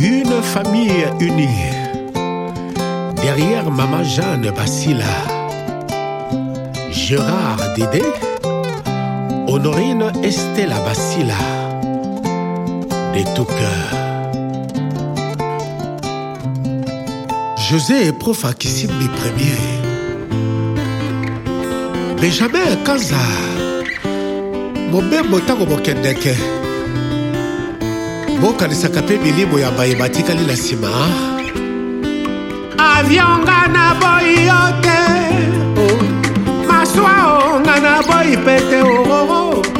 Une famille unie. Derrière Maman Jeanne Bassila, Gérard Dédé, Honorine Estella Bassila, de tout cœur. José Profa Kisimbi Premier Benjamin Kanza mobembo ntango bokendeke bokanisaka mpe milimo ya baye batikali na nsima avionga na boyi yo te oh. maswa onga na boyi pete oo oh, oh, oh.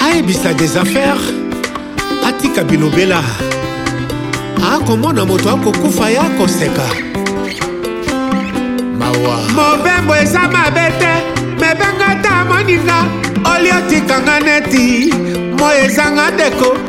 ayebisa des affaires atika bilobela akomona moto akokufa ya koseka mawa mobembo eza mabe te mebengata moninga oliotikanga neti moi ezanga deko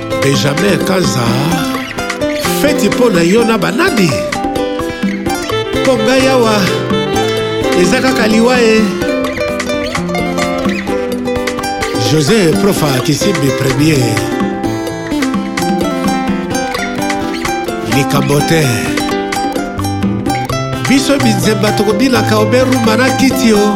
Benjamin Kanza feti mpo na yo na banani mpo ngai awa eza kaka liwa e josé profa kisimbi premier likambo te biso minzemba tokobilaka oberumba na kiti o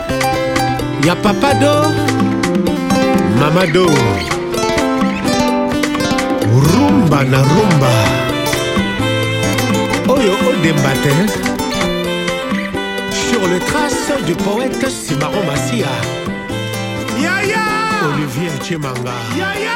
ya papa do mama do rumba na rumba oyo odemba te sur le trace du poète simaro masiya yaya olivier chimanga yaya